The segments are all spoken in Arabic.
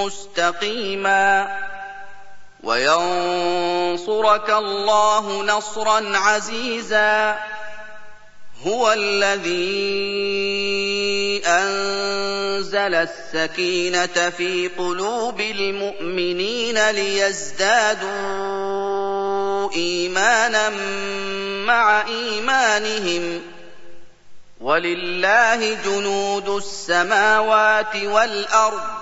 مستقيما وينصرك الله نصرا عزيزا. هو الذي أنزل السكينة في قلوب المؤمنين ليزدادوا ايمانا مع إيمانهم. ولله جنود السماوات والأرض.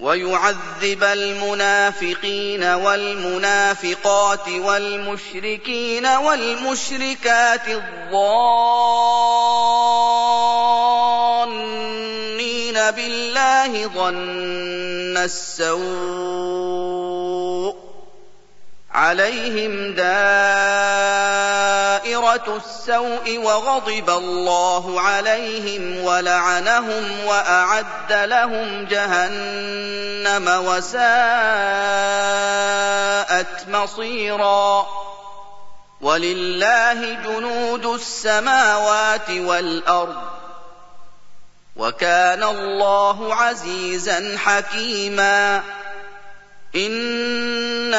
ويعذب المنافقين والمنافقات والمشركين والمشركات الظانين بالله ظن السوء عليهم السوء وغضب الله عليهم ولعنهم وأعد لهم جهنم وساءت مصيرا ولله جنود السماوات والأرض وكان الله عزيزا حكيما إِنَّا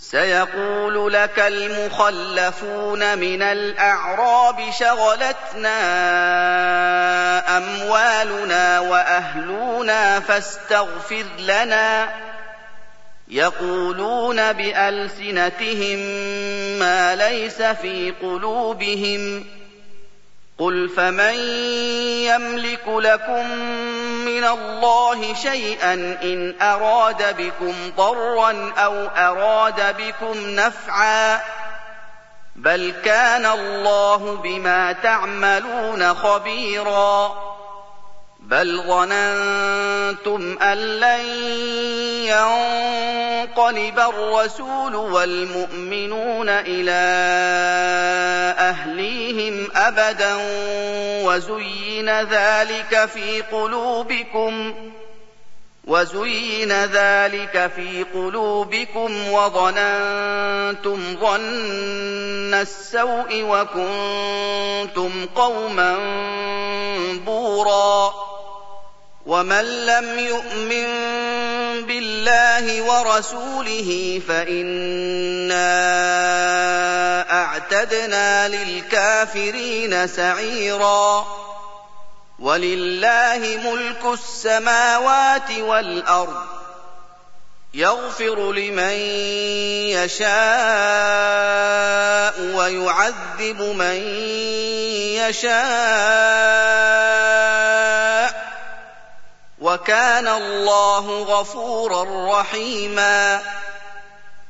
سيقول لك المخلفون من الأعراب شغلتنا أموالنا وأهلنا فاستغفر لنا. يقولون بألسنتهم ما ليس في قلوبهم. قل فمن يملك لكم من الله شيئا إن أراد بكم ضرا أو أراد بكم نفعا. بل كان الله بما تعملون خبيرا. بل ظننتم أن لن ينقلب الرسول والمؤمنون إلى أبدا وزين ذلك في قلوبكم وزين ذلك في قلوبكم وظننتم ظن السوء وكنتم قوما بورا. ومن لم يؤمن بالله ورسوله فإنا أعتدنا للكافرين سعيرا. ولله ملك السماوات والأرض. يغفر لمن يشاء ويعذب من يشاء. وكان الله غفورا رحيما.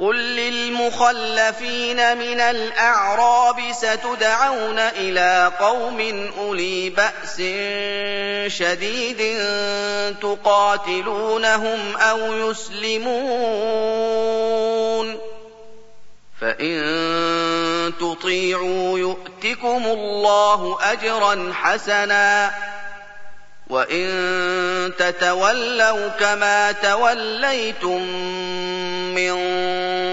قل للمخلفين من الاعراب ستدعون إلى قوم اولي باس شديد تقاتلونهم أو يسلمون فان تطيعوا يؤتكم الله اجرا حسنا وان تتولوا كما توليتم من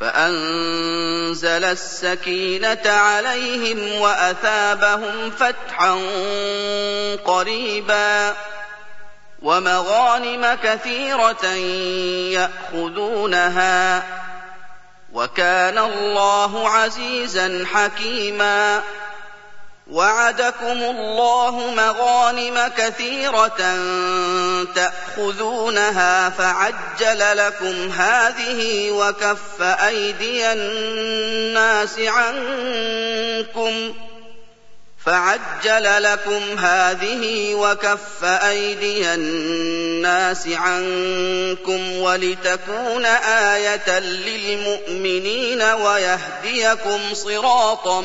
فأنزل السكينة عليهم وأثابهم فتحا قريبا ومغانم كثيرة يأخذونها وكان الله عزيزا حكيما وعدكم الله مغانم كثيرة تأخذونها فعجل لكم هذه وكف أيدي الناس عنكم فعجل لكم هذه وكف أيدي الناس عنكم ولتكون آية للمؤمنين ويهديكم صراطا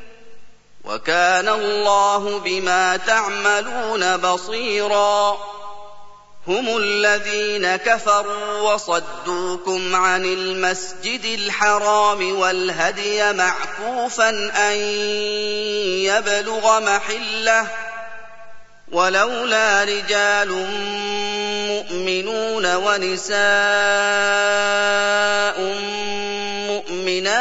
وكان الله بما تعملون بصيرا. هم الذين كفروا وصدوكم عن المسجد الحرام والهدي معكوفا أن يبلغ محلة. ولولا رجال مؤمنون ونساء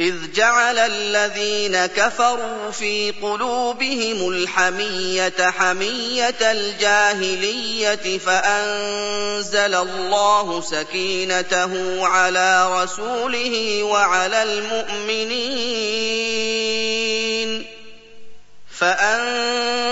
إذ جعل الذين كفروا في قلوبهم الحمية حمية الجاهلية فأنزل الله سكينته على رسوله وعلى المؤمنين فأنزل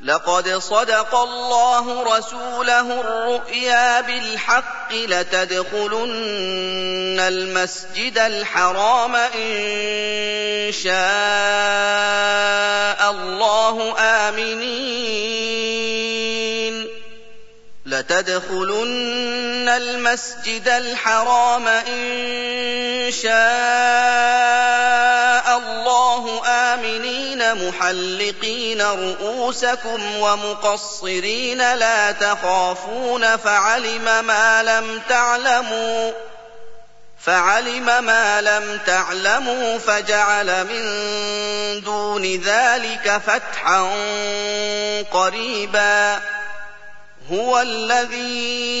لقد صدق الله رسوله الرؤيا بالحق لتدخلن المسجد الحرام إن شاء الله آمنين. لتدخلن المسجد الحرام إن شاء الله محلقين رؤوسكم ومقصرين لا تخافون فعلم ما لم تعلموا فعلم ما لم تعلموا فجعل من دون ذلك فتحا قريبا هو الذي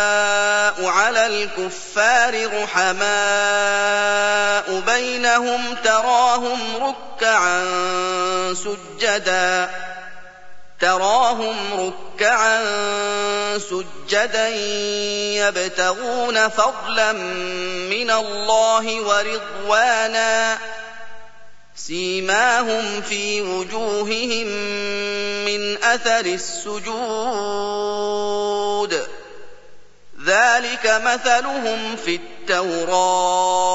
على الكفار رحماء بينهم تراهم ركعا سجدا تراهم ركعا سجدا يبتغون فضلا من الله ورضوانا سيماهم في وجوههم من أثر السجود. ذلك مثلهم في التوراه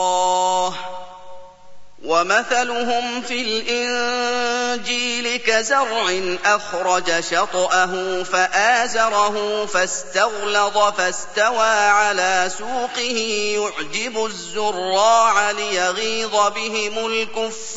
ومثلهم في الإنجيل كزرع أخرج شطأه فآزره فاستغلظ فاستوى على سوقه يعجب الزراع ليغيظ بهم الكفار.